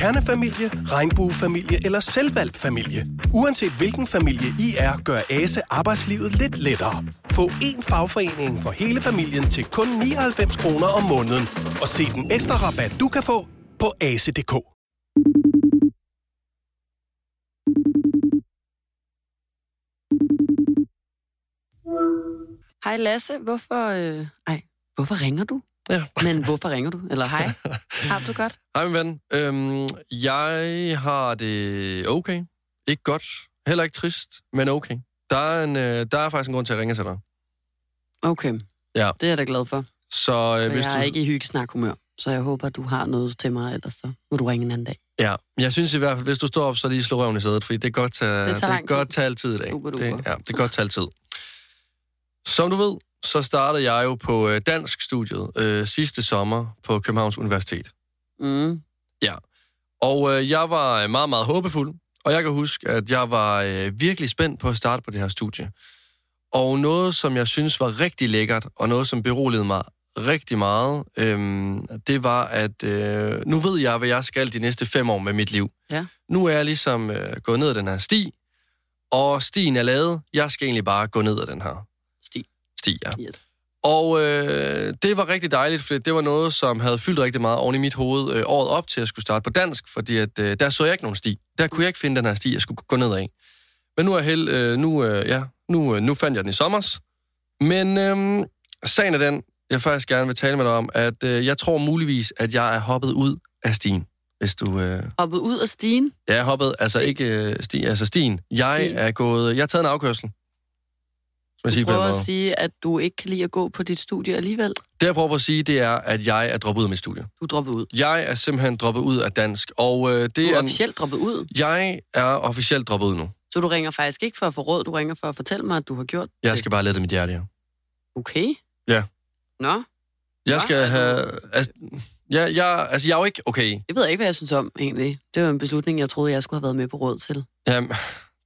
kernefamilie, regnbuefamilie eller selvvalgt familie. Uanset hvilken familie I er, gør ASE arbejdslivet lidt lettere. Få én fagforening for hele familien til kun 99 kroner om måneden. Og se den ekstra rabat, du kan få på ase.dk. Hej Lasse, hvorfor... Øh... Ej, hvorfor ringer du? Ja. Men hvorfor ringer du? Eller hej, har du godt? Hej, min ven. Øhm, jeg har det okay. Ikke godt. Heller ikke trist, men okay. Der er, en, øh, der er faktisk en grund til at ringe til dig. Okay, Ja. det er jeg da glad for. Så øh, For hvis jeg du... er ikke i hyggesnak-humør, så jeg håber, du har noget til mig, ellers så må du ringe en anden dag. Ja, jeg synes i hvert fald, hvis du står op, så lige slå røven i sædet, fordi det kan godt tage, Det tager det lang godt tid. tage altid i dag. Super duper. Det, ja, det kan godt tage altid. Som du ved, så startede jeg jo på øh, dansk studiet øh, sidste sommer på Københavns Universitet. Mm. Og øh, jeg var øh, meget, meget håbefuld. Og jeg kan huske, at jeg var øh, virkelig spændt på at starte på det her studie. Og noget, som jeg synes var rigtig lækkert, og noget, som beroligede mig rigtig meget, øhm, det var, at øh, nu ved jeg, hvad jeg skal de næste fem år med mit liv. Ja. Nu er jeg ligesom øh, gået ned ad den her sti, og stien er lavet. Jeg skal egentlig bare gå ned ad den her Sti. sti ja. Yes. Og øh, det var rigtig dejligt, for det var noget, som havde fyldt rigtig meget oven i mit hoved øh, året op til, at jeg skulle starte på dansk, fordi at, øh, der så jeg ikke nogen sti. Der kunne jeg ikke finde den her sti, jeg skulle gå ned af. Men nu er held, øh, nu, øh, ja, nu, øh, nu fandt jeg den i sommers. Men øh, sagen er den, jeg faktisk gerne vil tale med dig om, at øh, jeg tror muligvis, at jeg er hoppet ud af stien. Hvis du... Øh, Hoppet ud af stigen. jeg er hoppet, altså ikke øh, sti, altså stien. Jeg Stien. er gået... Jeg har taget en afkørsel. Jeg Du prøver at sige, at du ikke kan lide at gå på dit studie alligevel. Det, jeg prøver at sige, det er, at jeg er droppet ud af mit studie. Du er droppet ud. Jeg er simpelthen droppet ud af dansk, og øh, det Du er er... officielt droppet ud. Jeg er officielt droppet ud nu. Så du ringer faktisk ikke for at få råd, du ringer for at fortælle mig, at du har gjort Jeg det. skal bare lette mit hjerte her. Okay. Ja. Nå, Jeg Nå, skal have... Altså, jeg, jeg, altså, jeg er jo ikke... Okay. det ved jeg ikke, hvad jeg synes om, egentlig. Det var en beslutning, jeg troede, jeg skulle have været med på råd til. Jamen,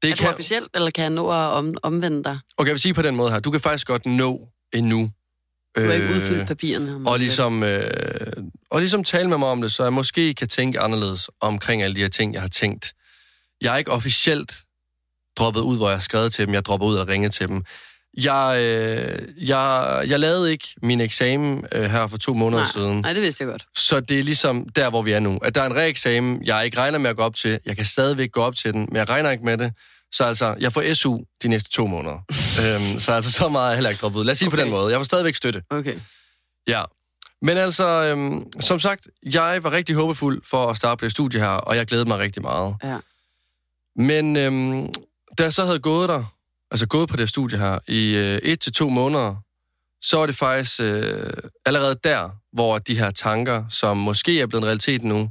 det er kan... du officielt, eller kan jeg nå at om, omvende dig? Okay, jeg vil sige på den måde her. Du kan faktisk godt nå endnu. Du har ikke udfyldt papirerne. og ligesom, øh, og ligesom tale med mig om det, så jeg måske kan tænke anderledes omkring alle de her ting, jeg har tænkt. Jeg er ikke officielt droppet ud, hvor jeg har skrevet til dem. Jeg dropper ud og ringer til dem. Jeg, øh, jeg, jeg lavede ikke min eksamen øh, her for to måneder Nej. siden. Nej, det vidste jeg godt. Så det er ligesom der, hvor vi er nu. At der er en reeksamen, jeg ikke regner med at gå op til. Jeg kan stadigvæk gå op til den, men jeg regner ikke med det. Så altså, jeg får SU de næste to måneder. øhm, så altså, så meget er jeg heller ikke droppet ud. Lad os sige okay. på den måde. Jeg får stadigvæk støtte. Okay. Ja. Men altså, øhm, som sagt, jeg var rigtig håbefuld for at starte på det studie her, og jeg glædede mig rigtig meget. Ja. Men øhm, da jeg så havde gået der, altså gået på det studie her, i øh, et til to måneder, så var det faktisk øh, allerede der, hvor de her tanker, som måske er blevet en realitet nu,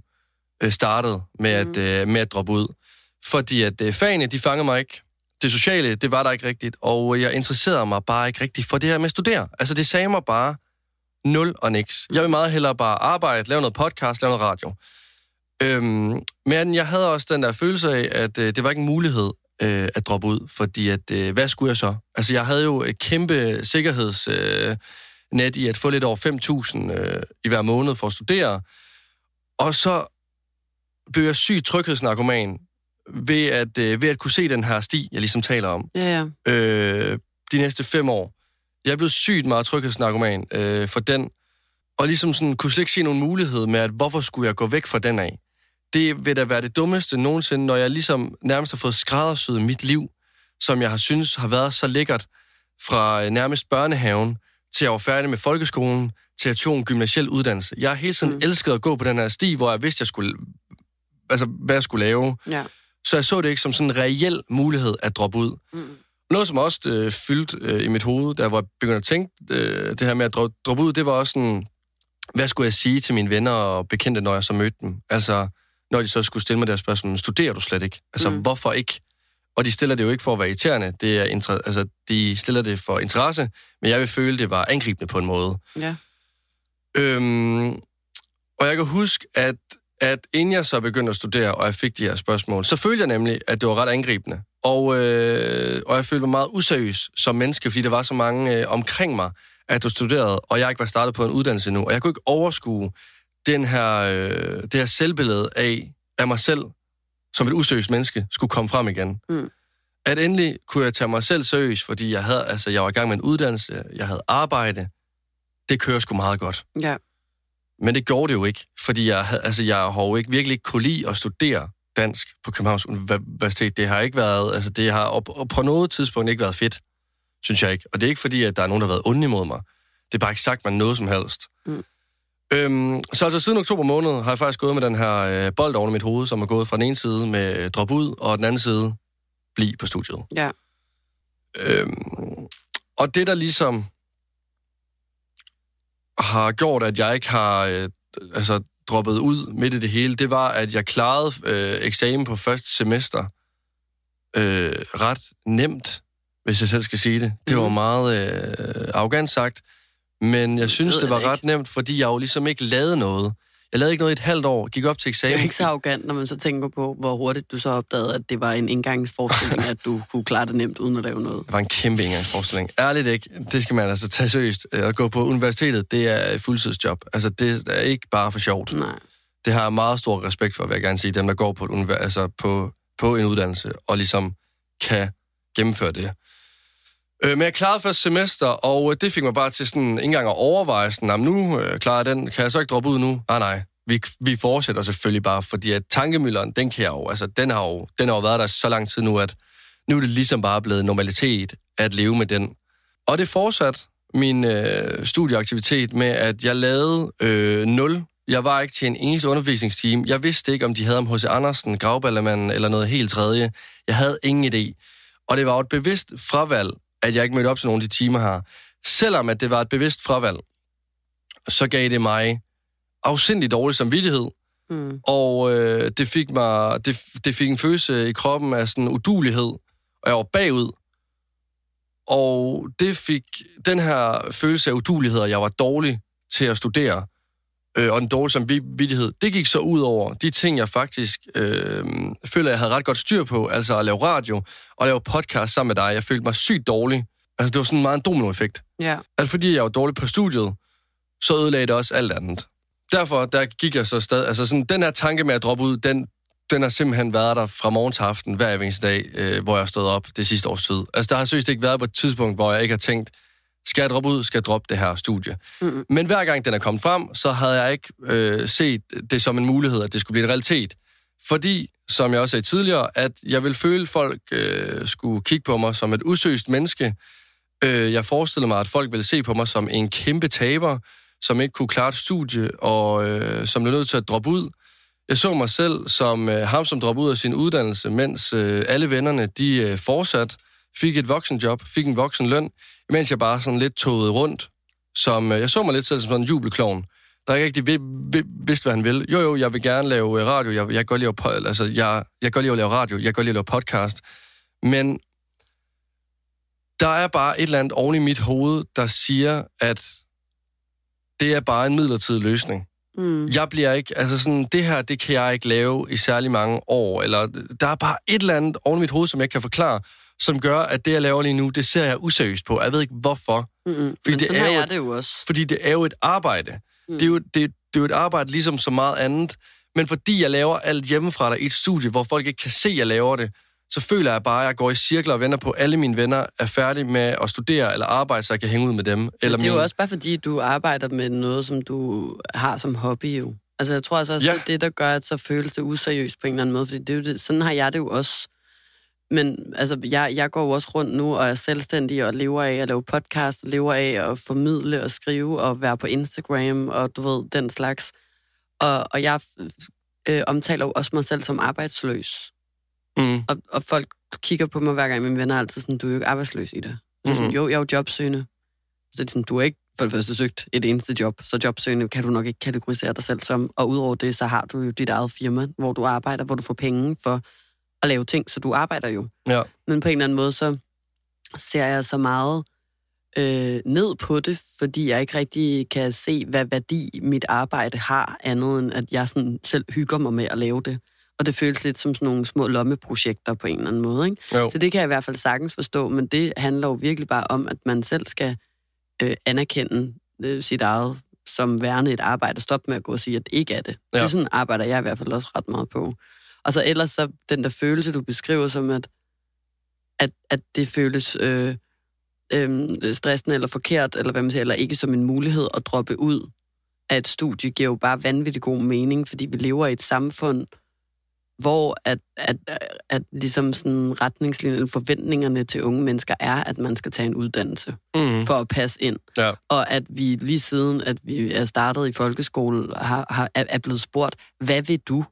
øh, startede med, Mhm. at, øh, med at droppe ud. Fordi at øh, fagene, de fangede mig ikke. Det sociale, det var der ikke rigtigt, og øh, jeg interesserede mig bare ikke rigtigt for det her med at studere. Altså, det sagde mig bare nul og niks. Jeg vil meget hellere bare arbejde, lave noget podcast, lave noget radio. Øhm, men jeg havde også den der følelse af, at øh, det var ikke en mulighed øh, at droppe ud, fordi at, øh, hvad skulle jeg så? Altså, jeg havde jo et kæmpe sikkerhedsnet øh, net i at få lidt over 5.000 øh, i hver måned for at studere, og så blev jeg syg tryghedsnarkoman ved at, øh, ved at kunne se den her sti, jeg ligesom taler om, Ja, ja. øh, de næste fem år. Jeg er blevet sygt meget tryghedsnarkoman øh, for den, og ligesom sådan, kunne slet ikke se nogen mulighed med, at hvorfor skulle jeg gå væk fra den af. Det vil da være det dummeste nogensinde, når jeg ligesom nærmest har fået skræddersyet mit liv, som jeg har synes har været så lækkert, fra øh, nærmest børnehaven, til jeg var færdig med folkeskolen, til at tog en gymnasiel uddannelse. Jeg har hele tiden mm. elsket at gå på den her sti, hvor jeg vidste, jeg skulle, altså, hvad jeg skulle lave. ja. Så jeg så det ikke som sådan en reel mulighed at droppe ud. Mm. Noget, som også øh, fyldte øh, i mit hoved, da jeg var begyndt at tænke øh, det her med at droppe, droppe ud, det var også sådan, hvad skulle jeg sige til mine venner og bekendte, når jeg så mødte dem? Altså, når de så skulle stille mig deres spørgsmål, studerer du slet ikke? Altså, mm. hvorfor ikke? Og de stiller det jo ikke for at være irriterende, det er inter- altså, de stiller det for interesse, men jeg vil føle, det var angribende på en måde. Ja. Øhm, og jeg kan huske, at, at inden jeg så begyndte at studere, og jeg fik de her spørgsmål, så følte jeg nemlig, at det var ret angribende. Og, øh, og jeg følte mig meget useriøs som menneske, fordi der var så mange øh, omkring mig, at du studerede, og jeg ikke var startet på en uddannelse nu. Og jeg kunne ikke overskue den her, øh, det her selvbillede af af mig selv, som et useriøst menneske, skulle komme frem igen. Mm. At endelig kunne jeg tage mig selv seriøst, fordi jeg, havde, altså, jeg var i gang med en uddannelse, jeg havde arbejde. Det kører sgu meget godt. Ja. Men det gjorde det jo ikke, fordi jeg, havde, altså, jeg har jo ikke, virkelig ikke kunne lide at studere dansk på Københavns Universitet. Det har ikke været, altså det har og, og på noget tidspunkt ikke været fedt, synes jeg ikke. Og det er ikke fordi, at der er nogen, der har været onde imod mig. Det er bare ikke sagt mig noget som helst. Mm. Øhm, så altså siden oktober måned har jeg faktisk gået med den her øh, bold over mit hoved, som er gået fra den ene side med øh, drop ud, og den anden side bliv på studiet. Ja. Øhm, og det, der ligesom har gjort, at jeg ikke har øh, altså, droppet ud midt i det hele, det var, at jeg klarede øh, eksamen på første semester øh, ret nemt, hvis jeg selv skal sige det. Det var Mhm. meget øh, arrogant sagt, men jeg synes, det var ret nemt, fordi jeg jo ligesom ikke lavede noget. Jeg lavede ikke noget i et halvt år, gik op til Det eksamen. er ikke så arrogant, når man så tænker på, hvor hurtigt du så opdagede, at det var en indgangsforestilling, at du kunne klare det nemt uden at lave noget. Det var en kæmpe indgangsforestilling. Ærligt ikke. Det skal man altså tage seriøst. Øh, At gå på universitetet, det er et fuldtidsjob. Altså, det er ikke bare for sjovt. Nej. Det har jeg meget stor respekt for, vil jeg gerne sige. Dem, der går på, et univers, altså på, på en uddannelse og ligesom kan gennemføre det. Øh, men jeg klarede første semester, og øh, det fik mig bare til sådan ikke engang at overveje, sådan, nu øh, klarer jeg den. Kan jeg så ikke droppe ud nu? Nej, nej. Vi, vi fortsætter selvfølgelig bare, fordi at tankemølleren, den kan jeg jo, altså den har jo, den har jo været der så lang tid nu, at nu er det ligesom bare blevet normalitet at leve med den. Og det fortsat min øh, studieaktivitet med, at jeg lavede øh, 0. Jeg var ikke til en eneste undervisningsteam. Jeg vidste ikke, om de havde om H.C. Andersen, Gravballermanden eller noget helt tredje. Jeg havde ingen idé. Og det var jo et bevidst fravalg, at jeg ikke mødte op til nogle af de timer her. Selvom at det var et bevidst fravalg, så gav det mig afsindig dårlig samvittighed, Mm. og øh, det, fik mig, det, det fik en følelse i kroppen af sådan udulighed, og jeg var bagud. Og det fik den her følelse af udulighed, at jeg var dårlig til at studere, øh, og den dårlige samvittighed, det gik så ud over de ting, jeg faktisk øh, føler, jeg havde ret godt styr på, altså at lave radio og lave podcast sammen med dig. Jeg følte mig sygt dårlig. Altså det var sådan meget en dominoeffekt. Ja. At fordi jeg var dårlig på studiet, så ødelagde det også alt andet. Derfor, der gik jeg så stadig... Altså sådan, den her tanke med at droppe ud, den, den har simpelthen været der fra morgen til aften, hver eneste dag, øh, hvor jeg stået op det sidste års tid. Altså, der har seriøst ikke været på et tidspunkt, hvor jeg ikke har tænkt, skal jeg droppe ud, skal jeg droppe det her studie. Mm. Men hver gang den er kommet frem, så havde jeg ikke øh, set det som en mulighed, at det skulle blive en realitet. Fordi, som jeg også sagde tidligere, at jeg vil føle, at folk øh, skulle kigge på mig som et usøst menneske. Øh, jeg forestillede mig, at folk ville se på mig som en kæmpe taber, som ikke kunne klare et studie, og øh, som blev nødt til at droppe ud. Jeg så mig selv som øh, ham, som droppede ud af sin uddannelse, mens øh, alle vennerne, de øh, fortsat fik et voksenjob, fik en voksen løn, mens jeg bare sådan lidt togede rundt. Som, øh, jeg så mig lidt selv som sådan en jubelklovn, der ikke rigtig vid, vid, vidste, hvad han ville. Jo, jo, jeg vil gerne lave øh, radio, jeg, jeg kan godt lide at, altså, jeg, jeg godt lide at lave radio, jeg kan godt lide at lave podcast, men der er bare et eller andet oven i mit hoved, der siger, at det er bare en midlertidig løsning. Mm. Jeg bliver ikke, altså sådan, det her, det kan jeg ikke lave i særlig mange år, eller der er bare et eller andet oven i mit hoved, som jeg ikke kan forklare, som gør, at det, jeg laver lige nu, det ser jeg useriøst på. Jeg ved ikke, hvorfor. Mm-hmm. Men det er jo et- det jo også. Fordi det er jo et arbejde. Mm. Det, er jo, det, det er jo et arbejde ligesom så meget andet. Men fordi jeg laver alt hjemmefra der i et studie, hvor folk ikke kan se, at jeg laver det, så føler jeg bare, at jeg går i cirkler og venter på, at alle mine venner er færdige med at studere eller arbejde, så jeg kan hænge ud med dem. Eller det er jo min... også bare fordi, du arbejder med noget, som du har som hobby jo. Altså jeg tror altså også, ja. det er det, der gør, at så føles det useriøst på en eller anden måde. Fordi det er jo det, sådan har jeg det jo også. Men altså, jeg, jeg går jo også rundt nu og er selvstændig og lever af at lave podcast, og lever af at formidle og skrive og være på Instagram og du ved, den slags. Og, og jeg øh, omtaler jo også mig selv som arbejdsløs. Mm. Og, og folk kigger på mig hver gang, mine venner er altid sådan, du er jo ikke arbejdsløs i det. Så mm-hmm. sådan, Mhm. jo, jeg er jo jobsøgende. Så det er sådan, du har ikke for det første søgt et eneste job, så jobsøgende kan du nok ikke kategorisere dig selv som. Og udover det, så har du jo dit eget firma, hvor du arbejder, hvor du får penge for at lave ting, så du arbejder jo. Ja. Men på en eller anden måde, så ser jeg så meget øh, ned på det, fordi jeg ikke rigtig kan se, hvad værdi mit arbejde har, andet end at jeg sådan selv hygger mig med at lave det. Og det føles lidt som sådan nogle små lommeprojekter på en eller anden måde. Ikke? Jo. Så det kan jeg i hvert fald sagtens forstå, men det handler jo virkelig bare om, at man selv skal øh, anerkende øh, sit eget som værende et arbejde. Stop med at gå og sige, at det ikke er det. Ja. Det er sådan arbejder jeg i hvert fald også ret meget på. Og så ellers så den der følelse, du beskriver som, at, at, at det føles øh, øh, stressende eller forkert, eller hvad man siger, eller ikke som en mulighed at droppe ud af et studie, giver jo bare vanvittig god mening, fordi vi lever i et samfund, hvor at, at, at ligesom sådan retningslinjen, eller forventningerne til unge mennesker er, at man skal tage en uddannelse Mm. for at passe ind. Ja. Og at vi lige siden, at vi er startet i folkeskole, har, har, er blevet spurgt, hvad vil du?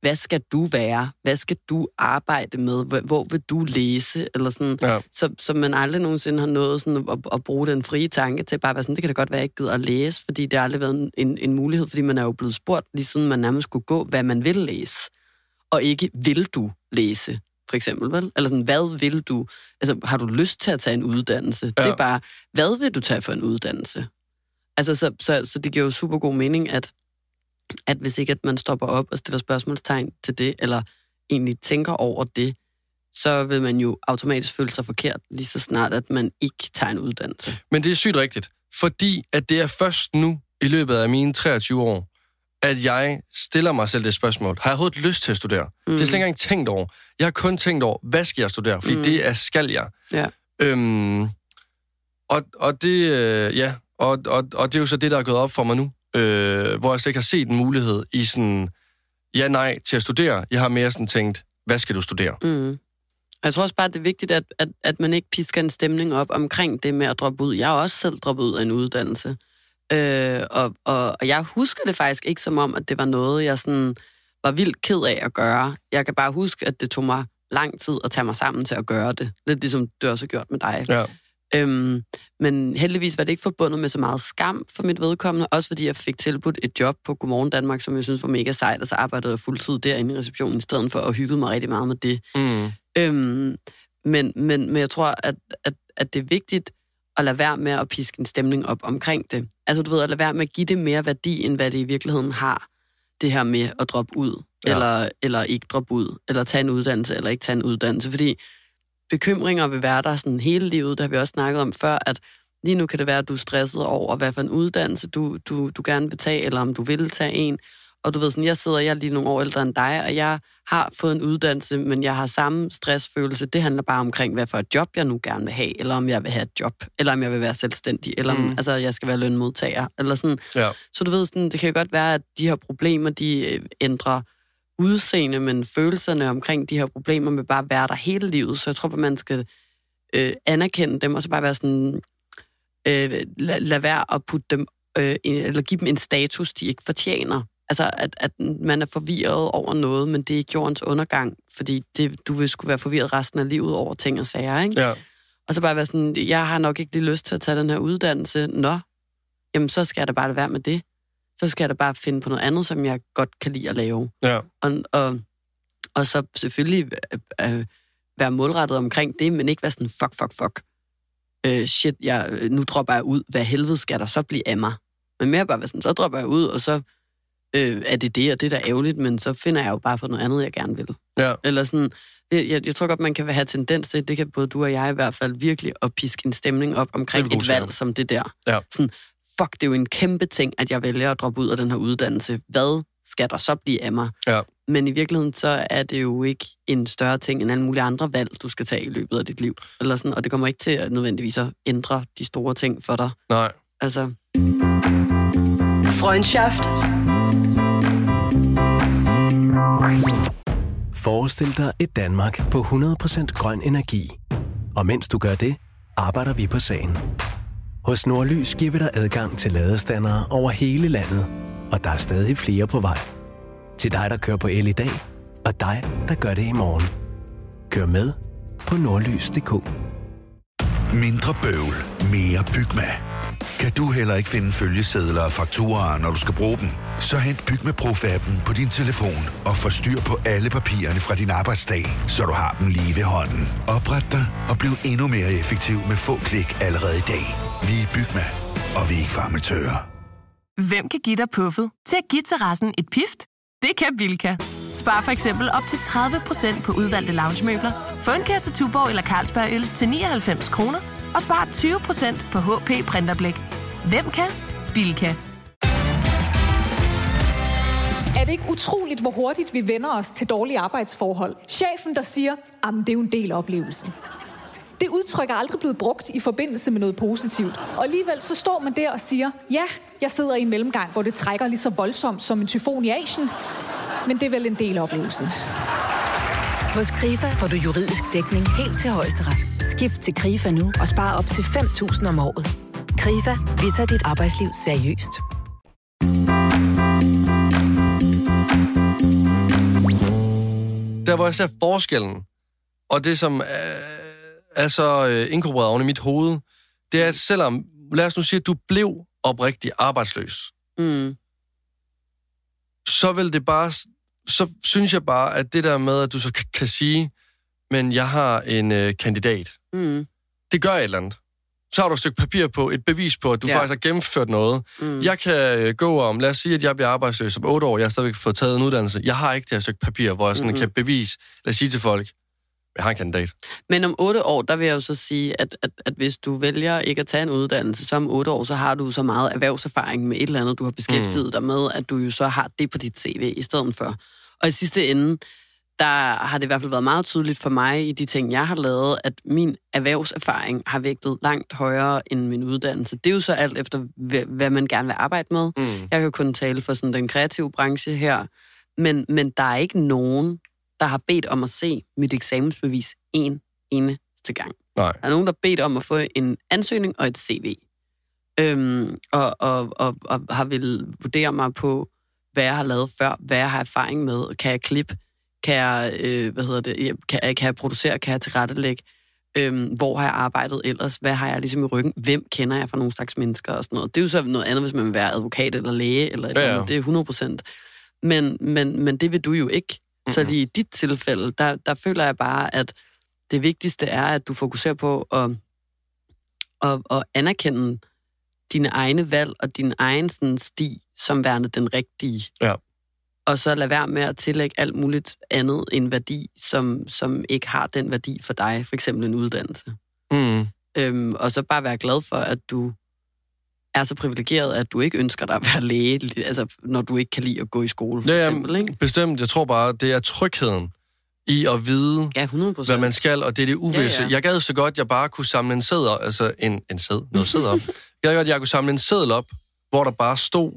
Hvad skal du være? Hvad skal du arbejde med? Hvor, vil du læse? Eller sådan, Ja. så, så man aldrig nogensinde har nået sådan at, at bruge den frie tanke til bare at være sådan, det kan da godt være, at jeg ikke gider at læse, fordi det har aldrig været en, en, mulighed, fordi man er jo blevet spurgt, lige siden man nærmest skulle gå, hvad man vil læse. Og ikke, vil du læse? For eksempel, vel? Eller sådan, hvad vil du? Altså, har du lyst til at tage en uddannelse? Ja. Det er bare, hvad vil du tage for en uddannelse? Altså, så, så, så det giver jo super god mening, at, at hvis ikke at man stopper op og stiller spørgsmålstegn til det, eller egentlig tænker over det, så vil man jo automatisk føle sig forkert, lige så snart, at man ikke tager en uddannelse. Men det er sygt rigtigt, fordi at det er først nu, i løbet af mine 23 år, at jeg stiller mig selv det spørgsmål. Har jeg overhovedet lyst til at studere? Mm. Det er slet ikke engang tænkt over. Jeg har kun tænkt over, hvad skal jeg studere? Fordi Mm. mm. det er skal jeg. Ja. Øhm, og, og det, øh, ja, og, og, og det er jo så det, der er gået op for mig nu, øh, hvor jeg slet ikke har set en mulighed i sådan, ja, nej til at studere. Jeg har mere sådan tænkt, hvad skal du studere? Mm. Jeg tror også bare, det er vigtigt, at, at, at man ikke pisker en stemning op omkring det med at droppe ud. Jeg har også selv droppet ud af en uddannelse. Øh, og, og, og jeg husker det faktisk ikke som om, at det var noget, jeg sådan var vildt ked af at gøre. Jeg kan bare huske, at det tog mig lang tid at tage mig sammen til at gøre det. Lidt ligesom det også har gjort med dig. Ja. Øhm, men heldigvis var det ikke forbundet med så meget skam for mit vedkommende, også fordi jeg fik tilbudt et job på Godmorgen Danmark, som jeg synes var mega sejt, og så arbejdede jeg fuldtid derinde i receptionen i stedet for, og hyggede mig rigtig meget med det. Mm. Øhm, men, men, men jeg tror, at, at, at det er vigtigt at lade være med at piske en stemning op omkring det. Altså du ved, at lade være med at give det mere værdi, end hvad det i virkeligheden har. Det her med at droppe ud, Ja. ja. eller, eller ikke droppe ud, eller tage en uddannelse, eller ikke tage en uddannelse. Fordi bekymringer vil være der sådan hele livet, der har vi også snakket om før, at lige nu kan det være, at du er stresset over, hvad for en uddannelse du, du, du gerne vil tage, eller om du vil tage en. Og du ved sådan, jeg sidder, jeg er lige nogle år ældre end dig, og jeg har fået en uddannelse, men jeg har samme stressfølelse. Det handler bare omkring, hvad for et job jeg nu gerne vil have, eller om jeg vil have et job, eller om jeg vil være selvstændig, eller om Mm. altså, jeg skal være lønmodtager, eller sådan. Ja. Så du ved, sådan, det kan godt være, at de her problemer, de øh, ændrer udseende, men følelserne omkring de her problemer vil bare være der hele livet. Så jeg tror, at man skal øh, anerkende dem, og så bare være sådan, øh, lad, lad være at putte dem, øh, en, eller give dem en status, de ikke fortjener. Altså, at, at man er forvirret over noget, men det er ikke jordens undergang, fordi det, du vil skulle være forvirret resten af livet over ting og sager, ikke? Ja. Og så bare være sådan, jeg har nok ikke lige lyst til at tage den her uddannelse. Nå, jamen så skal jeg da bare lade være med det. Så skal jeg da bare finde på noget andet, som jeg godt kan lide at lave. Ja. Og, og, og så selvfølgelig øh, øh, være målrettet omkring det, men ikke være sådan, fuck, fuck, fuck. Øh, shit, jeg, nu dropper jeg ud. Hvad helvede skal der så blive af mig? Men mere bare være sådan, så dropper jeg ud, og så øh, er det det, og det er da ærgerligt, men så finder jeg jo bare for noget andet, jeg gerne vil. Ja. Eller sådan, det, jeg, jeg tror godt, man kan have tendens til, det kan både du og jeg i hvert fald virkelig, at piske en stemning op omkring et valg som det der. Ja. Sådan, fuck, det er jo en kæmpe ting, at jeg vælger at droppe ud af den her uddannelse. Hvad skal der så blive af mig? Ja. Men i virkeligheden, så er det jo ikke en større ting end alle mulige andre valg, du skal tage i løbet af dit liv. Eller sådan, og det kommer ikke til at nødvendigvis at ændre de store ting for dig. Nej. Altså, Freundschaft. Forestil dig et Danmark på 100% grøn energi. Og mens du gør det, arbejder vi på sagen. Hos Nordlys giver vi dig adgang til ladestandere over hele landet, og der er stadig flere på vej. Til dig, der kører på el i dag, og dig, der gør det i morgen. Kør med på nordlys.dk. Mindre bøvl, mere Bygma. Kan du heller ikke finde følgesedler og fakturer, når du skal bruge dem? Så hent Bygma Pro-appen på din telefon og få styr på alle papirerne fra din arbejdsdag, så du har dem lige ved hånden. Opret dig og bliv endnu mere effektiv med få klik allerede i dag. Vi er Bygma, og vi er ikke farmatører. Hvem kan give dig puffet til at give terrassen et pift? Det kan Bilka. Spar for eksempel op til 30% på udvalgte loungemøbler. Få en kasse Tuborg eller Carlsberg øl til 99 kroner. Og spar 20% på HP printerblæk. Hvem kan? Bilka. Er det ikke utroligt, hvor hurtigt vi vender os til dårlige arbejdsforhold? Chefen, der siger, at det er jo en del af oplevelsen. Det udtryk er aldrig blevet brugt i forbindelse med noget positivt. Og alligevel så står man der og siger, ja, jeg sidder i en mellemgang, hvor det trækker lige så voldsomt som en tyfon i Asien, men det er vel en del af oplevelsen. Hos KRIFA får du juridisk dækning helt til højesteret. Skift til KRIFA nu og spar op til 5.000 om året. KRIFA, vi tager dit arbejdsliv seriøst. Der, hvor jeg ser forskellen, og det, som er, er så øh, inkorporeret oven i mit hoved, det er, at selvom, lad os nu sige, at du blev oprigtig arbejdsløs, Mm. så vil det bare, så synes jeg bare, at det der med, at du så kan sige, men jeg har en øh, kandidat, Mm. det gør et eller andet. Så har du et stykke papir på, et bevis på, at du Ja. faktisk har gennemført noget. Mm. Jeg kan øh, gå om, lad os sige, at jeg bliver arbejdsløs om otte år, jeg har stadigvæk fået taget en uddannelse. Jeg har ikke det her stykke papir, hvor jeg sådan mm-hmm. kan bevise, eller sige til folk, jeg har en kandidat. Men om otte år, der vil jeg jo så sige, at, at, at hvis du vælger ikke at tage en uddannelse, så om otte år, så har du så meget erhvervserfaring med et eller andet, du har beskæftiget mm. dig med, at du jo så har det på dit CV i stedet for. Og i sidste ende, der har det i hvert fald været meget tydeligt for mig i de ting, jeg har lavet, at min erhvervserfaring har vægtet langt højere end min uddannelse. Det er jo så alt efter, hvad man gerne vil arbejde med. Mm. Jeg kan kun tale for sådan den kreative branche her, men, men der er ikke nogen, der har bedt om at se mit eksamensbevis en eneste gang. Nej. Der er nogen, der har bedt om at få en ansøgning og et CV. Øhm, og, og, og, og har vil vurdere mig på, hvad jeg har lavet før, hvad jeg har erfaring med, kan jeg klippe, kan jeg, øh, hvad hedder det, kan, kan jeg producere, kan jeg tilrettelægge, øhm, hvor har jeg arbejdet ellers, hvad har jeg ligesom i ryggen, hvem kender jeg fra nogle slags mennesker og sådan noget. Det er jo så noget andet, hvis man vil være advokat eller læge eller et Ja, ja, andet, det er 100 procent. Men, men, men det vil du jo ikke. Så lige i dit tilfælde, der, der føler jeg bare, at det vigtigste er, at du fokuserer på at, at, at anerkende dine egne valg og din egen sådan, sti som værende den rigtige. Ja. Og så lad være med at tillægge alt muligt andet en værdi, som, som ikke har den værdi for dig, for eksempel en uddannelse. Mm. Øhm, og så bare være glad for, at du er så privilegeret, at du ikke ønsker dig at være læge, altså når du ikke kan lide at gå i skole, for Ja, eksempel. Ikke? Bestemt. Jeg tror bare, det er trygheden i at vide, Ja, 100 procent. hvad man skal, og det er det uvisse. Ja, ja. Jeg gad så godt, jeg bare kunne samle en sæd, altså en, en sæd, noget sæd op. Jeg gad godt, jeg kunne samle en seddel op, hvor der bare stod,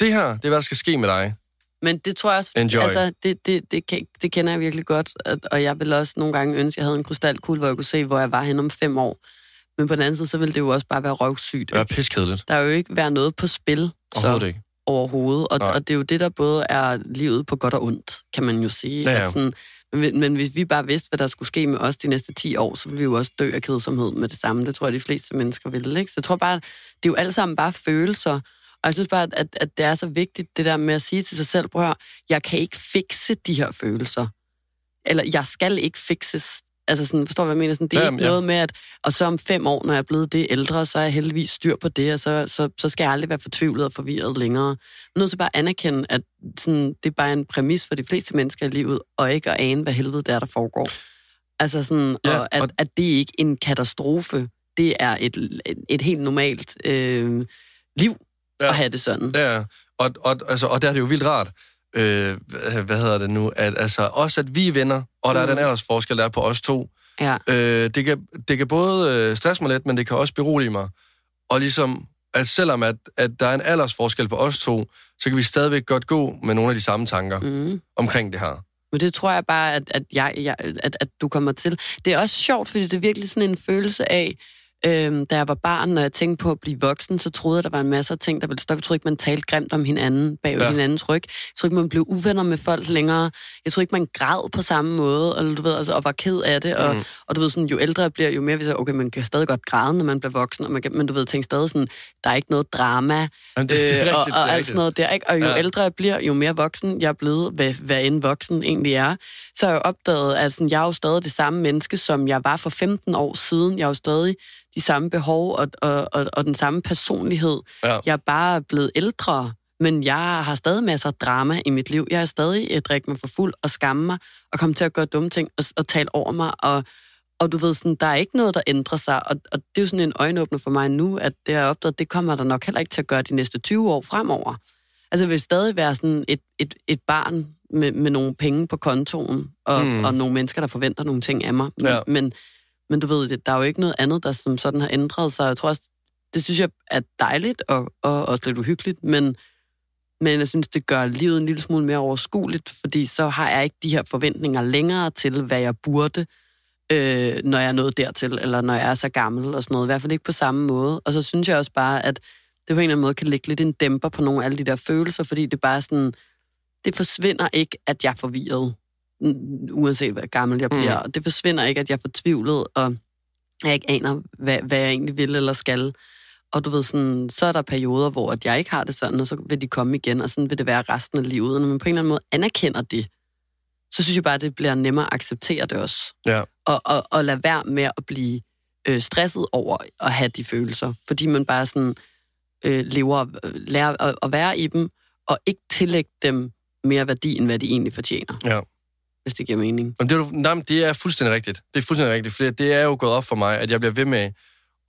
det her, det er, hvad der skal ske med dig. Men det tror jeg også, Enjoy. altså, det, det, det, det kender jeg virkelig godt, at- og jeg vil også nogle gange ønske, at jeg havde en krystalkugle, hvor jeg kunne se, hvor jeg var henne om fem år. Men på den anden side, så ville det jo også bare være røvsygt. Det er piskedeligt. Der er jo ikke være noget på spil så Overhovedet ikke. overhovedet, og, Nej. og det er jo det, der både er livet på godt og ondt, kan man jo sige. Ja, ja. At sådan, men, men hvis vi bare vidste, hvad der skulle ske med os de næste 10 år, så ville vi jo også dø af kedsomhed med det samme. Det tror jeg, de fleste mennesker vil. Ikke? Så jeg tror bare, det er jo alle sammen bare følelser. Og jeg synes bare, at, at det er så vigtigt, det der med at sige til sig selv, prøv at høre, jeg kan ikke fikse de her følelser. Eller jeg skal ikke fikses. Altså sådan, forstår du, hvad jeg mener? Sådan, det er Jamen, ikke ja. noget med, at og så om fem år, når jeg er blevet det ældre, så er jeg heldigvis styr på det, og så, så, så skal jeg aldrig være fortvivlet og forvirret længere. Er nødt til bare anerkende, at sådan, det er bare en præmis for de fleste mennesker i livet, og ikke at ane, hvad helvede det er, der foregår. Altså sådan, Ja, ja, og at, og- at det ikke er en katastrofe. Det er et, et, et helt normalt øh, liv Ja. at have det sådan. Ja, og, og, altså, og der er det jo vildt rart, øh, hvad, hedder det nu, at altså, også at vi er venner, og der mm. er den aldersforskel, der er på os to. Ja. Øh, det, kan, det kan både øh, stresse mig lidt, men det kan også berolige mig. Og ligesom, at selvom at, at der er en aldersforskel på os to, så kan vi stadigvæk godt gå med nogle af de samme tanker. Mm. omkring det her. Men det tror jeg bare, at, at, jeg, jeg, at, at du kommer til. Det er også sjovt, fordi det er virkelig sådan en følelse af, øhm, da jeg var barn, når jeg tænkte på at blive voksen, så troede jeg, der var en masse ting, der ville stoppe. Jeg troede ikke, man talte grimt om hinanden bag Ja. hinandens ryg. Jeg troede ikke, man blev uvenner med folk længere. Jeg troede ikke, man græd på samme måde, eller du ved, altså, og var ked af det. Og, Mm. og du ved, sådan, jo ældre jeg bliver, jo mere vi så, okay, man kan stadig godt græde, når man bliver voksen, og man kan, men du ved, tænke stadig sådan, der er ikke noget drama, Jamen, det, det rigtigt, øh, og, det og er alt rigtigt. sådan noget der, ikke? Og jo ja. ældre jeg bliver, jo mere voksen jeg er blevet, hvad, hvad end voksen egentlig er, så har jeg opdaget, at sådan, jeg er jo stadig det samme menneske, som jeg var for 15 år siden. Jeg er jo stadig de samme behov og, og, og, og den samme personlighed. Ja. Jeg er bare blevet ældre, men jeg har stadig masser af drama i mit liv. Jeg er stadig at drikke mig for fuld og skamme mig, og komme til at gøre dumme ting og, og tale over mig, og og du ved, sådan, der er ikke noget, der ændrer sig, og, og det er jo sådan en øjenåbner for mig nu, at det har jeg opdaget, det kommer der nok heller ikke til at gøre de næste 20 år fremover. Altså, jeg vil stadig være sådan et, et, et barn med, med nogle penge på kontoen, og, Mm. og nogle mennesker, der forventer nogle ting af mig. Ja. Men, men du ved, det, der er jo ikke noget andet, der som sådan har ændret sig. Jeg tror også, det synes jeg er dejligt og, og også lidt uhyggeligt, men, men jeg synes, det gør livet en lille smule mere overskueligt, fordi så har jeg ikke de her forventninger længere til, hvad jeg burde, øh, når jeg er nået dertil, eller når jeg er så gammel og sådan noget. I hvert fald ikke på samme måde. Og så synes jeg også bare, at det på en eller anden måde kan lægge lidt en dæmper på nogle af alle de der følelser, fordi det bare er sådan, det forsvinder ikke, at jeg er forvirret, uanset hvad gammel jeg bliver. Mm. Det forsvinder ikke, at jeg er fortvivlet, og jeg ikke aner, hvad, hvad jeg egentlig vil eller skal. Og du ved, sådan, så er der perioder, hvor at jeg ikke har det sådan, og så vil de komme igen, og sådan vil det være resten af livet. Og når man på en eller anden måde anerkender det, så synes jeg bare, at det bliver nemmere at acceptere det også. Ja. Og, og, og lade være med at blive øh, stresset over at have de følelser. Fordi man bare sådan øh, lever, øh, lærer at, at være i dem, og ikke tillægge dem mere værdi, end hvad de egentlig fortjener. Ja. Hvis det giver mening. Og det, er nej, men det er fuldstændig rigtigt. Det er fuldstændig rigtigt, for det er jo gået op for mig, at jeg bliver ved med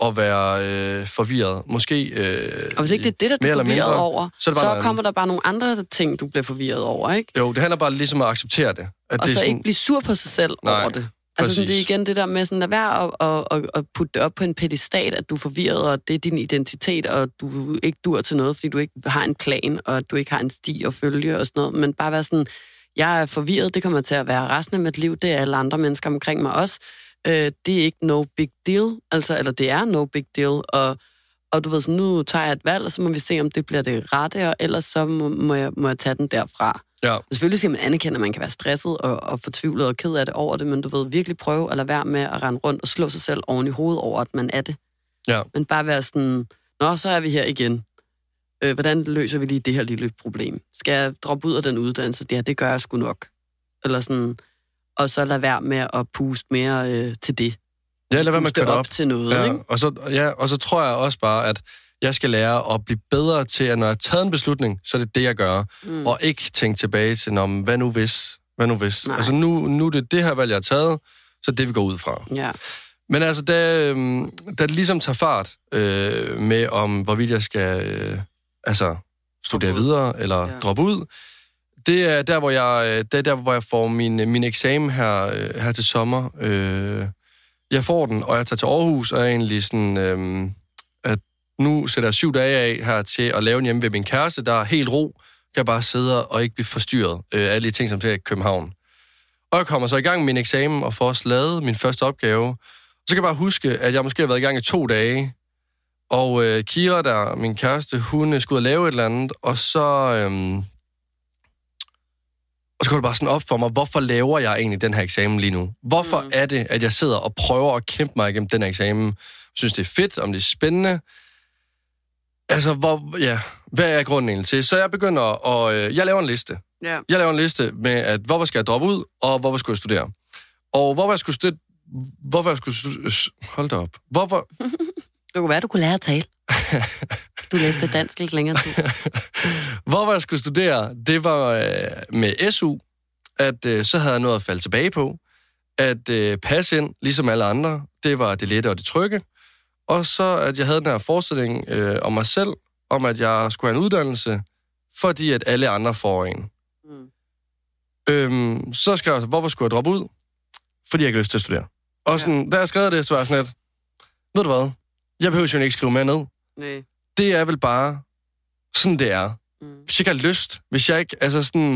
at være øh, forvirret. Måske... Øh, Og hvis ikke det er det, der du er forvirret mindre, over, så så kommer der bare nogle andre ting, du bliver forvirret over, ikke? Jo, det handler bare ligesom at acceptere det. At Og det så er ikke blive sur på sig selv Nej, over det. Altså sådan, det er igen det der med sådan, lad være at, at, at, at putte det op på en pedestal, at du er forvirret, og det er din identitet, og du ikke dur til noget, fordi du ikke har en plan, og du ikke har en sti at følge og sådan noget. Men bare være sådan, jeg er forvirret, det kommer til at være resten af mit liv, det er alle andre mennesker omkring mig også. Øh, det er ikke no big deal, altså, eller det er no big deal, og, og du ved sådan, nu tager jeg et valg, og så må vi se, om det bliver det rette, og ellers så må, må, jeg, må jeg tage den derfra. Ja. Og Selvfølgelig skal man anerkende, at man kan være stresset og, og fortvivlet og ked af det over det, men du ved, virkelig prøve at lade være med at rende rundt og slå sig selv oven i hovedet over, at man er det. Ja. Men bare være sådan, nå, så er vi her igen. Øh, hvordan løser vi lige det her lille problem? Skal jeg droppe ud af den uddannelse? Ja, det gør jeg sgu nok. Eller sådan, og så lade være med at puste mere øh, til det. Ja, lad være med at køre op op. til noget, Ja, ikke? og, så, ja, og så tror jeg også bare, at jeg skal lære at blive bedre til, at når jeg har taget en beslutning, så er det det, jeg gør. Mm. Og ikke tænke tilbage til, Nå, hvad nu hvis? Hvad nu hvis? Nej. Altså nu, nu er det det her valg, jeg har taget, så det, vi går ud fra. Ja. Men altså, da, øhm, da det ligesom tager fart øh, med, om hvorvidt jeg skal øh, altså, studere videre eller Ja. droppe ud, det er der, hvor jeg, øh, det er der, hvor jeg får min, min eksamen her, øh, her til sommer. Øh, jeg får den, og jeg tager til Aarhus, og er egentlig sådan, øh, nu sætter jeg syv dage af her til at lave den hjemme ved min kæreste, der er helt ro, kan jeg bare sidde og ikke blive forstyrret øh, af alle de ting, som sker i København. Og jeg kommer så i gang med min eksamen og får også lavet min første opgave. Så kan jeg bare huske, at jeg måske har været i gang i to dage, og øh, Kira, der min kæreste, hun øh, skulle ud og lave et eller andet, og så... Øhm, og så går det bare sådan op for mig, hvorfor laver jeg egentlig den her eksamen lige nu? Hvorfor Mm. er det, at jeg sidder og prøver at kæmpe mig igennem den her eksamen? Synes det er fedt, om det er spændende? Altså, hvor, ja, hvad er grunden egentlig til? Så jeg begynder at... Øh, jeg laver en liste. ja. Jeg laver en liste med, at hvorfor skal jeg droppe ud, og hvorfor skulle jeg studere? Og hvorfor jeg skulle studere... Hvorfor jeg skulle. Hold da op. Hvorfor... Det kunne være, du kunne lære at tale. Du læste dansk lidt længere tid. hvorfor jeg skulle studere, det var øh, med SU, at øh, så havde jeg noget at falde tilbage på. At øh, passe ind, ligesom alle andre, det var det lette og det trygge. Og så, at jeg havde den her forestilling øh, om mig selv, om at jeg skulle have en uddannelse, fordi at alle andre får en. Mm. Øhm, så skrev jeg, hvorfor skulle jeg droppe ud? Fordi jeg ikke har lyst til at studere. Og sådan, da jeg skrev det, så var jeg sådan lidt, ved du hvad? Jeg behøver jo ikke skrive mere ned. Nej. Det er vel bare sådan, det er. Mm. Hvis jeg ikke har lyst, hvis jeg ikke, altså sådan,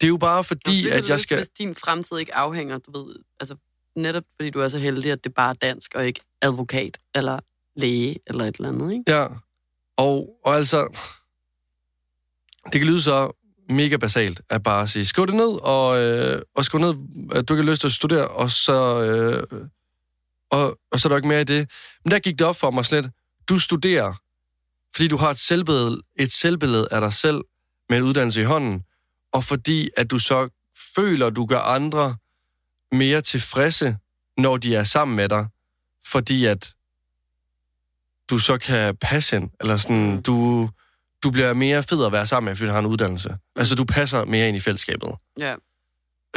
det er jo bare fordi, Nå, at jeg skal... Hvis din fremtid ikke afhænger, du ved, altså netop fordi du er så heldig, at det bare er dansk, og ikke advokat, eller læge, eller et eller andet, ikke? Ja, og, og altså, det kan lyde så mega basalt, at bare sige, skriv det ned, og, øh, og skriv ned, at du kan lyst til at studere, og så, øh, og, og så er der ikke mere i det. Men der gik det op for mig slet, du studerer, fordi du har et selvbillede, et selvbillede af dig selv med en uddannelse i hånden, og fordi at du så føler, at du gør andre mere tilfredse, når de er sammen med dig, fordi at du så kan passe ind, eller sådan, Mm. du, du bliver mere fed at være sammen med, fordi du har en uddannelse. Mm. Altså, du passer mere ind i fællesskabet. Ja.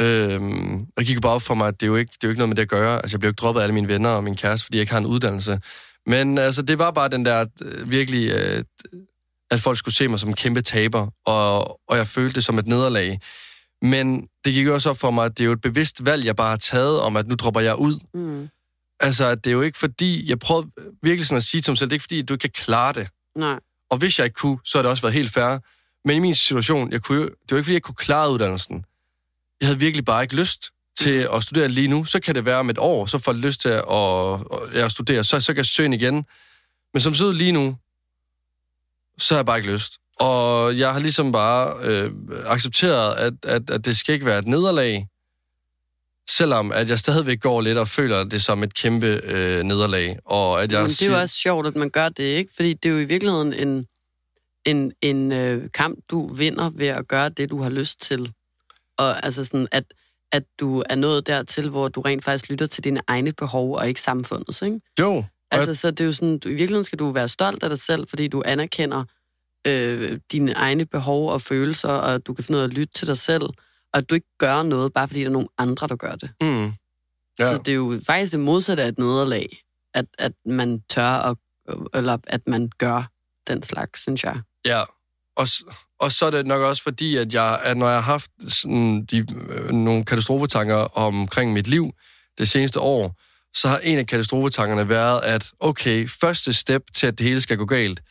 Øhm, og det gik jo bare op for mig, at det er jo ikke, det er jo ikke noget med det at gøre. Altså, jeg blev jo ikke droppet af alle mine venner og min kæreste, fordi jeg ikke har en uddannelse. Men altså, det var bare den der øh, virkelig... Øh, at folk skulle se mig som en kæmpe taber, og, og jeg følte det som et nederlag. Men det gik også op for mig, at det er jo et bevidst valg, jeg bare har taget om, at nu dropper jeg ud. Mm. Altså, at det er jo ikke fordi, jeg prøvede virkelig sådan at sige til mig selv, det er ikke fordi, du ikke kan klare det. Nej. Og hvis jeg ikke kunne, så har det også været helt fair. Men i min situation, jeg kunne, jo- det var ikke fordi, jeg kunne klare uddannelsen. Jeg havde virkelig bare ikke lyst til at studere lige nu. Så kan det være om et år, så får jeg lyst til at, at, at studere, så, så kan jeg søge igen. Men som sidder lige nu, så har jeg bare ikke lyst. Og jeg har ligesom bare øh, accepteret, at, at, at det skal ikke være et nederlag, selvom at jeg stadigvæk går lidt og føler det som et kæmpe øh, nederlag. Og at jeg Men det er jo også sjovt, at man gør det, ikke? Fordi det er jo i virkeligheden en, en, en øh, kamp, du vinder ved at gøre det, du har lyst til. Og altså sådan, at, at du er nået dertil, hvor du rent faktisk lytter til dine egne behov, og ikke samfundets, ikke? Jo, Altså, så det er jo sådan, du, i virkeligheden skal du være stolt af dig selv, fordi du anerkender øh, dine egne behov og følelser, og du kan finde ud af at lytte til dig selv, og at du ikke gør noget, bare fordi der er nogen andre, der gør det. Mm. Ja. Så det er jo faktisk det modsatte af et nederlag, at, at man tør, at, eller at man gør den slags, synes jeg. ja. Og, og så er det nok også fordi, at, jeg, at når jeg har haft sådan de, øh, nogle katastrofetanker omkring mit liv det seneste år, så har en af katastrofetankerne været, at okay, første step til, at det hele skal gå galt,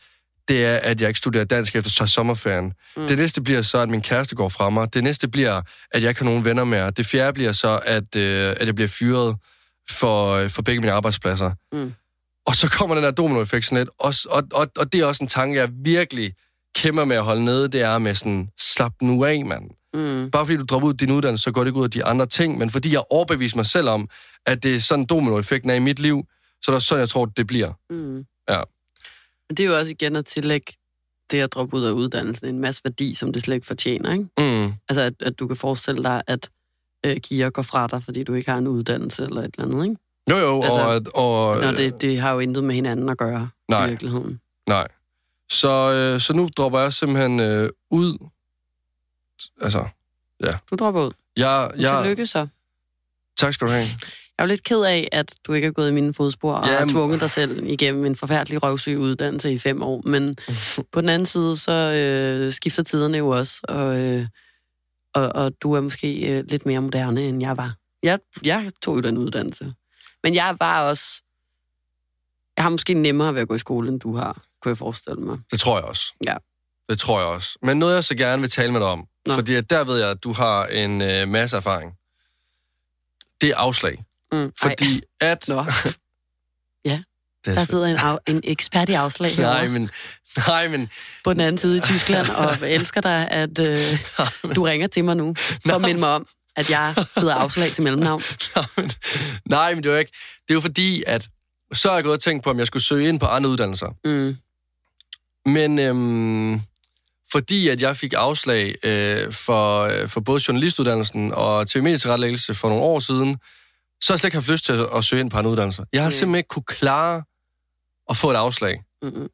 det er, at jeg ikke studerer dansk efter sommerferien. Mm. Det næste bliver så, at min kæreste går fra mig. Det næste bliver, at jeg ikke har nogen venner mere. Det fjerde bliver så, at, øh, at jeg bliver fyret for, øh, for begge mine arbejdspladser. Mm. Og så kommer den der dominoeffekt sådan lidt. Og, og, og, og det er også en tanke, jeg virkelig kæmper med at holde nede. Det er med sådan, slap nu af, mand. Mm. Bare fordi du dropper ud din uddannelse, så går det ikke ud af de andre ting. Men fordi jeg overbeviser mig selv om, at det er sådan dominoeffekten er i mit liv, så er det sådan, jeg tror, det bliver. Mm. Ja. Men det er jo også igen at tillægge det at droppe ud af uddannelsen en masse værdi, som det slet ikke fortjener, ikke? Mm. Altså, at, at du kan forestille dig, at øh, Kira går fra dig, fordi du ikke har en uddannelse eller et eller andet, ikke? Jo, jo, Altså, og... at- og Nå, det, det har jo intet med hinanden at gøre Nej. i virkeligheden. Nej. Så, øh, så nu dropper jeg simpelthen øh, ud. Altså, Du dropper ud. jeg... Ja. jeg Tillykke så. tak skal du have. Jeg er jo lidt ked af, at du ikke er gået i mine fodspor og Jamen. har tvunget dig selv igennem en forfærdelig røvsyg uddannelse i fem år. Men på den anden side, så øh, skifter tiderne jo også, og, øh, og, og du er måske øh, lidt mere moderne, end jeg var. Jeg, jeg tog jo den uddannelse. Men jeg var også... Jeg har måske nemmere ved at gå i skole, end du har, kunne jeg forestille mig. Det tror jeg også. Ja. Det tror jeg også. Men noget, jeg så gerne vil tale med dig om, Nå. fordi at der ved jeg, at du har en øh, masse erfaring. Det er afslag. Mm. Fordi at... Nå, Det er der sidder en, af, en ekspert i afslag Nej, herovre men... Nej, men... på den anden side i Tyskland, og elsker dig, at øh, du ringer til mig nu, for at minde mig om, at jeg hedder afslag til mellemnavn. Nej, men, nej, men det er jo ikke... Det er jo fordi, at så har jeg gået og tænkt på, om jeg skulle søge ind på andre uddannelser. Mm. Men øhm, fordi at jeg fik afslag øh, for, øh, for både journalistuddannelsen og tv-medietilrettelæggelse for nogle år siden, så har jeg slet ikke haft lyst til at, at søge ind på andre uddannelser. Jeg har Mm. simpelthen ikke kunne klare at få et afslag. Mm-mm.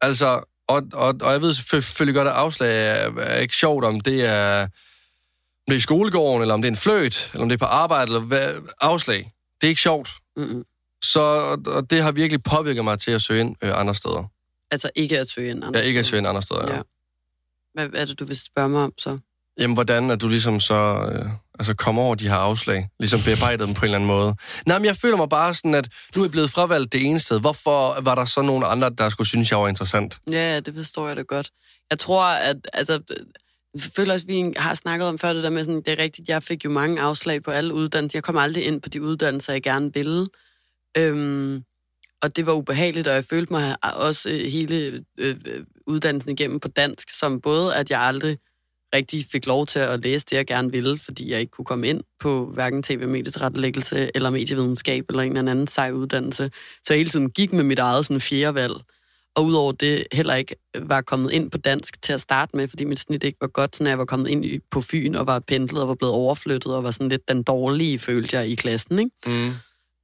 Altså, og, og, og jeg ved selvfølgelig godt, at afslag er, er ikke sjovt, om det er, om det er i skolegården, eller om det er en fløjt, eller om det er på arbejde, eller hvad, afslag. Det er ikke sjovt. Mm-mm. Så og, det har virkelig påvirket mig til at søge ind øh, andre steder. Altså ikke at søge ind. Ja, ikke at søge ind andre steder. Ja. Ja. Hvad, hvad er det, du vil spørge mig om så? Jamen, hvordan er du ligesom så... Øh, altså, kommer over de her afslag? Ligesom bearbejdet dem på en eller anden måde? Nej, men jeg føler mig bare sådan, at nu er jeg blevet fravalgt det ene sted. Hvorfor var der så nogen andre, der skulle synes, jeg var interessant? Ja, det forstår jeg da godt. Jeg tror, at altså, jeg føler også, at vi har snakket om før det der med, sådan, det er rigtigt, jeg fik jo mange afslag på alle uddannelser. Jeg kom aldrig ind på de uddannelser, jeg gerne ville. Øhm, og det var ubehageligt, og jeg følte mig også øh, hele øh, øh uddannelsen igennem på dansk, som både, at jeg aldrig rigtig fik lov til at læse det, jeg gerne ville, fordi jeg ikke kunne komme ind på hverken tv-medietilrettelæggelse eller medievidenskab eller en eller anden sej uddannelse. Så jeg hele tiden gik med mit eget sådan, fjerde valg og udover det heller ikke var kommet ind på dansk til at starte med, fordi mit snit ikke var godt, så jeg var kommet ind på Fyn og var pendlet og var blevet overflyttet og var sådan lidt den dårlige, følte jeg, i klassen. Ikke? Mm.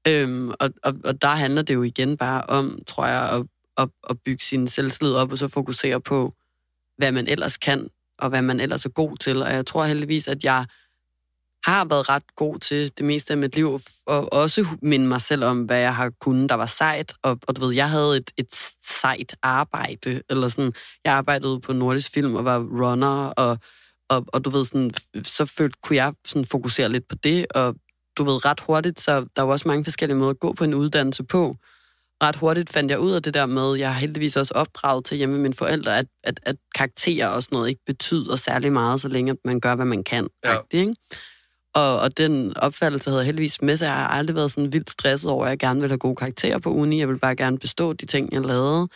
Øhm, og, og, og der handler det jo igen bare om, tror jeg, at, at, at bygge sin selvtillid op og så fokusere på, hvad man ellers kan, og hvad man ellers er god til. Og jeg tror heldigvis, at jeg har været ret god til det meste af mit liv, og også minde mig selv om, hvad jeg har kunnet, der var sejt. Og, og du ved, jeg havde et, et sejt arbejde, eller sådan, jeg arbejdede på Nordisk Film og var runner, og, og, og du ved, sådan, så følte, kunne jeg sådan fokusere lidt på det, og du ved, ret hurtigt, så der var også mange forskellige måder at gå på en uddannelse på. Ret hurtigt fandt jeg ud af det der med, jeg har heldigvis også opdraget til hjemme med mine forældre, at, at, at karakterer og sådan noget ikke betyder særlig meget, så længe man gør, hvad man kan. Ja. Rigtig, ikke? Og, og den opfattelse havde jeg heldigvis med sig. Jeg har aldrig været sådan vildt stresset over, at jeg gerne vil have gode karakterer på uni. Jeg vil bare gerne bestå de ting, jeg lavede.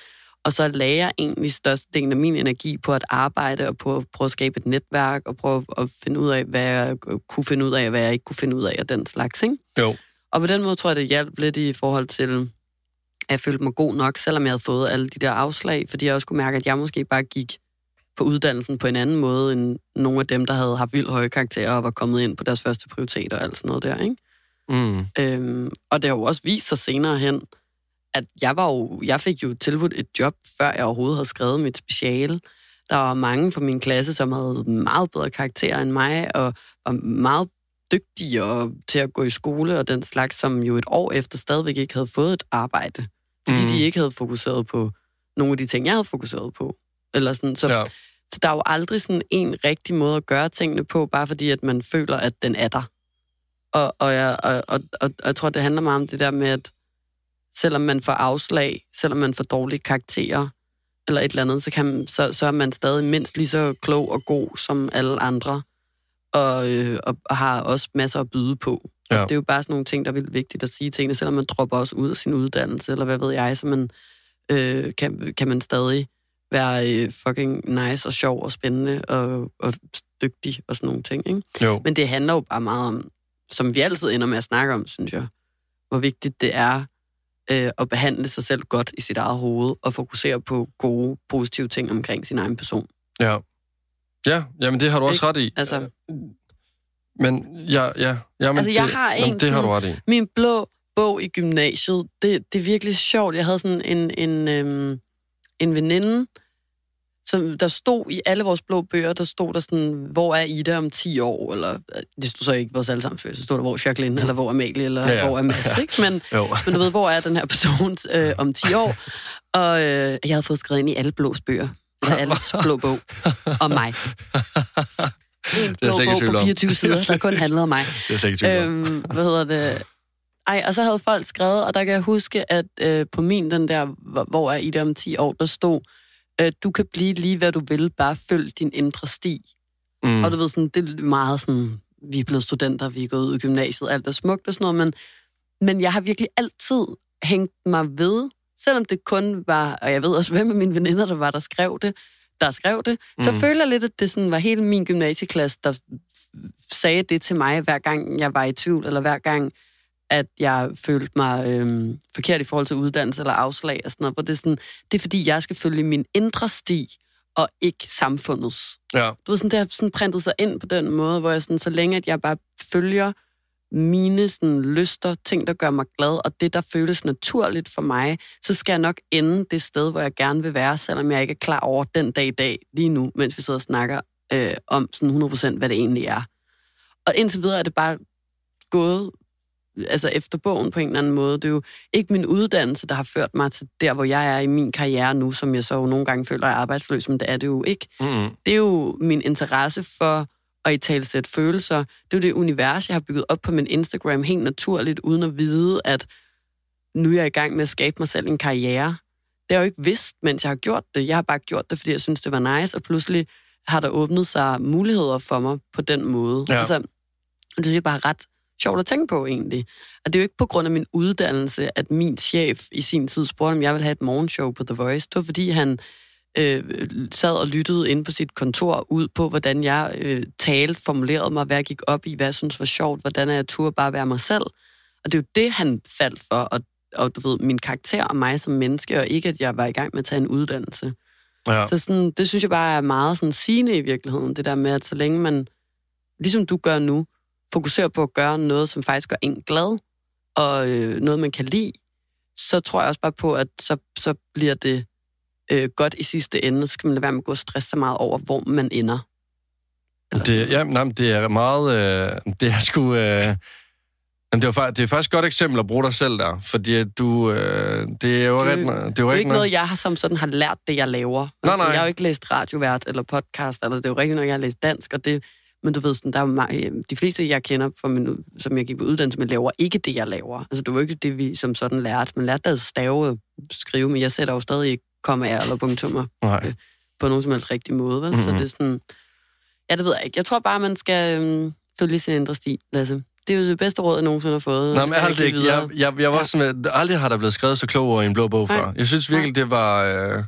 Og så lagde jeg egentlig størstedelen af min energi på at arbejde og på at prøve at skabe et netværk og prøve at finde ud af, hvad jeg kunne finde ud af, og hvad jeg ikke kunne finde ud af, og den slags, ikke? Jo. Og på den måde tror jeg, det hjalp lidt i forhold til, jeg følte mig god nok, selvom jeg havde fået alle de der afslag, fordi jeg også kunne mærke, at jeg måske bare gik på uddannelsen på en anden måde, end nogle af dem, der havde haft vildt høje karakterer og var kommet ind på deres første prioriteter og alt sådan noget der, ikke? Mm. Øhm, og det har jo også vist sig senere hen, at jeg, var jo, jeg fik jo tilbudt et job, før jeg overhovedet havde skrevet mit speciale. Der var mange fra min klasse, som havde meget bedre karakterer end mig, og var meget dygtigere til at gå i skole og den slags, som jo et år efter stadigvæk ikke havde fået et arbejde. Fordi Mm. de ikke havde fokuseret på nogle af de ting, jeg havde fokuseret på. Eller sådan, så, Ja. så der er jo aldrig sådan en rigtig måde at gøre tingene på, bare fordi at man føler, at den er der. Og, og, jeg, og, og, og, og jeg tror, det handler meget om det der med, at selvom man får afslag, selvom man får dårlige karakterer, eller et eller andet, så, kan så, så er man stadig mindst lige så klog og god som alle andre, og, øh, og, og har også masser at byde på. Ja. Og det er jo bare sådan nogle ting, der er vildt vigtigt at sige tingene, selvom man dropper også ud af sin uddannelse, eller hvad ved jeg, så man, øh, kan, kan man stadig være øh, fucking nice og sjov og spændende og, og dygtig og sådan nogle ting. Ikke? Jo. Men det handler jo bare meget om, som vi altid ender med at snakke om, synes jeg, hvor vigtigt det er øh, at behandle sig selv godt i sit eget hoved og fokusere på gode, positive ting omkring sin egen person. Ja. Ja, jamen det har du også Ikke? ret i. Altså, Men ja, ja. Jamen, Altså, jeg det, har jamen, en det har du ret i. min blå bog i gymnasiet, det, det er virkelig sjovt. Jeg havde sådan en, en, øhm, en veninde, som der stod i alle vores blå bøger, der stod der sådan, hvor er Ida om 10 år? Eller, øh, det stod så ikke vores allesammens bøger, så stod der, hvor er Jacqueline, eller hvor er Amalie, eller Ja, ja, hvor er Mads, ikke? Men, men du ved, hvor er den her person øh, om 10 år? Og øh, jeg havde fået skrevet ind i alle blås bøger, eller alles blå bog, om mig. En Det blå bog på om. 24 sider, der kun handlede om mig. Det er ikke. Øhm, hvad hedder det? Ej, og så havde folk skrevet, og der kan jeg huske, at øh, på min, den der, hvor- er I der om 10 år, der stod, øh, du kan blive lige, hvad du vil, bare følg din indre sti. Mm. Og du ved, sådan, det er meget sådan, vi er blevet studenter, vi er gået ud i gymnasiet, alt er smukt og sådan noget, men, men jeg har virkelig altid hængt mig ved, selvom det kun var, og jeg ved også, hvem af mine veninder, der var, der skrev det, der skrev det, så Mm. føler jeg lidt, at det sådan var hele min gymnasieklasse, der sagde det til mig, hver gang jeg var i tvivl, eller hver gang, at jeg følte mig øhm, forkert i forhold til uddannelse eller afslag og sådan noget. Hvor det, er sådan, det er fordi, jeg skal følge min indre sti, og ikke samfundets. Ja. Du ved, sådan, det har sådan printet sig ind på den måde, hvor jeg sådan, så længe at jeg bare følger mine sådan, lyster, ting, der gør mig glad, og det, der føles naturligt for mig, så skal jeg nok ende det sted, hvor jeg gerne vil være, selvom jeg ikke er klar over den dag i dag, lige nu, mens vi sidder og snakker øh, om sådan 100% hvad det egentlig er. Og indtil videre er det bare gået altså efter bogen på en eller anden måde. Det er jo ikke min uddannelse, der har ført mig til der, hvor jeg er i min karriere nu, som jeg så jo nogle gange føler er arbejdsløs, men det er det jo ikke Mm-hmm. det er jo min interesse for at i tale sætte følelser. Det er jo det univers, jeg har bygget op på min Instagram helt naturligt, uden at vide, at nu er jeg i gang med at skabe mig selv en karriere. Det har jeg jo ikke vidst, mens jeg har gjort det. Jeg har bare gjort det, fordi jeg synes, det var nice, og pludselig har der åbnet sig muligheder for mig på den måde. Ja. Altså, og det synes jeg bare er ret sjovt at tænke på, egentlig. Og det er jo ikke på grund af min uddannelse, at min chef i sin tid spurgte, om jeg ville have et morgenshow på The Voice. Det var, fordi han øh, sad og lyttede inde på sit kontor ud på, hvordan jeg øh, talte, formulerede mig, hvad jeg gik op i, hvad jeg synes var sjovt, hvordan jeg turde bare være mig selv. Og det er jo det, han faldt for, og, og du ved, min karakter og mig som menneske, og ikke, at jeg var i gang med at tage en uddannelse. Ja. Så sådan, det synes jeg bare er meget sådan sigende i virkeligheden, det der med, at så længe man, ligesom du gør nu, fokuserer på at gøre noget, som faktisk gør en glad, og øh, noget, man kan lide, så tror jeg også bare på, at så, så bliver det øh, godt i sidste ende, så skal man lade være med at gå og stresse sig meget over, hvor man ender. Eller, Det, ja, nej, det er meget... Øh, det er sgu... Øh, men det, var, det er faktisk et godt eksempel at bruge dig selv der, fordi du... Øh, det er jo Det ret... Det er jo det er ikke noget, jeg har som sådan har lært det, jeg laver. Nej, nej. Jeg har jo ikke læst radiovært eller podcast, eller det er jo rigtig nok, jeg har læst dansk, og det, men du ved, sådan, der er jo mange, de fleste, jeg kender, fra min, som jeg gik på uddannelse med, laver ikke det, jeg laver. Altså, det var jo ikke det, vi som sådan lærte. Man lærte at stave og skrive, men jeg sætter jo stadig ikke kommaer eller punktummer Nej. på nogen som helst rigtig måde. Vel? Mm-hmm. Så det er sådan... Ja, det ved jeg ikke. Jeg tror bare, man skal øhm, følge sin indre stil, Lasse. Det er jo det bedste råd, jeg nogensinde har fået. Nej, men kan aldrig ikke. Jeg, jeg, jeg var Ja. simpelthen, aldrig har der blevet skrevet så klog over i en blå bog Nej. før. Jeg synes virkelig, det var... Øh,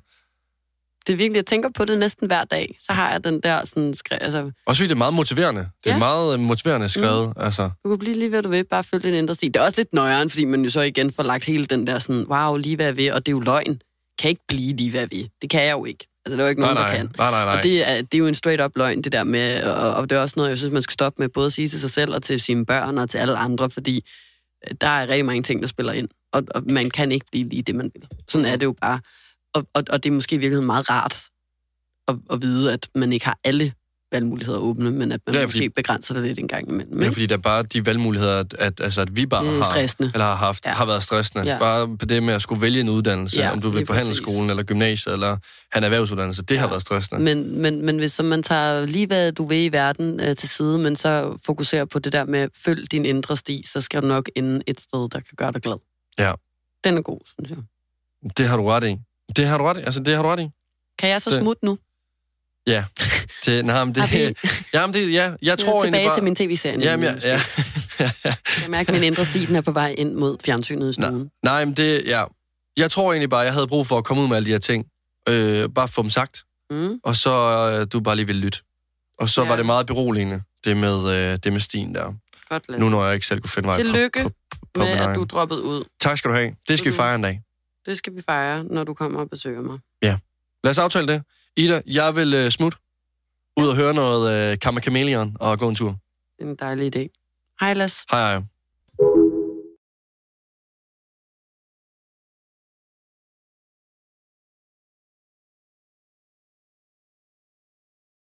Det er virkelig, jeg tænker på det næsten hver dag. Så har jeg den der sådan... Skre, altså, også fordi det er meget motiverende. Det er Ja. meget øh, motiverende skrevet, mm. altså. du kan blive lige hvad du vil, bare følge din indre stil. Det er også lidt nøjeren, fordi man jo så igen får lagt hele den der sådan, wow, lige hvad jeg vil, og det er jo løgn. Kan ikke blive lige hvad vil. Det kan jeg jo ikke. Altså, det er jo ikke Nej, nogen, nej, der kan. nej, nej, nej. Og det er, det er jo en straight up løgn, det der med, og, og det er også noget, jeg synes, man skal stoppe med, både at sige til sig selv og til sine børn og til alle andre, fordi øh, der er rigtig mange ting, der spiller ind, og, og man kan ikke blive lige det, man vil. Sådan er det jo bare. Og, og, og det er måske i virkeligheden meget rart at, at vide, at man ikke har alle valgmuligheder åbne, men at man Ja, ja, fordi- måske begrænser det lidt en gang imellem. Ja, ikke? fordi der er bare de valgmuligheder, at, at, altså, at vi bare har, eller har haft, ja. Ja. har været stressende. Ja. Ja. Bare på det med at skulle vælge en uddannelse, ja, Ja, om du vil på handelsskolen, eller gymnasiet, eller have en erhvervsuddannelse, det ja. har Ja. været stressende. Men, men, men hvis så man tager lige, hvad du vil i verden øh, til side, men så fokuserer på det der med, følg din indre sti, så skal du nok ende et sted, der kan gøre dig glad. Ja. Den er god, synes jeg. Det har du ret i. Det har du ret i. Altså, det har du ret i. Kan jeg så Det- smutte nu? Ja. Det, nej, men det, vi- jamen det, ja, jeg tror tilbage egentlig bare... til min tv-serie. Jamen, ja, ja. Jeg mærker, at min indre sti den er på vej ind mod fjernsynet i Nej, stuen. nej, men det, ja. Jeg tror egentlig bare, jeg havde brug for at komme ud med alle de her ting. Øh, bare få dem sagt, Mm. og så øh, du bare lige vil lytte. Og så ja. Ja. var det meget beroligende, det med, øh, det med stien der. Godt, Lasse. Nu når jeg ikke selv kunne finde vej Tillykke på, på, på med, at du er droppet ud. Tak skal du have. Det skal vi Mhm. fejre en dag. Det skal vi fejre, når du kommer og besøger mig. Lad os aftale det. Ida, jeg vil øh, smutte ud og høre noget øh, Kammer Chameleon og gå en tur. Det er en dejlig idé. Hej, Lasse. Hej, hej.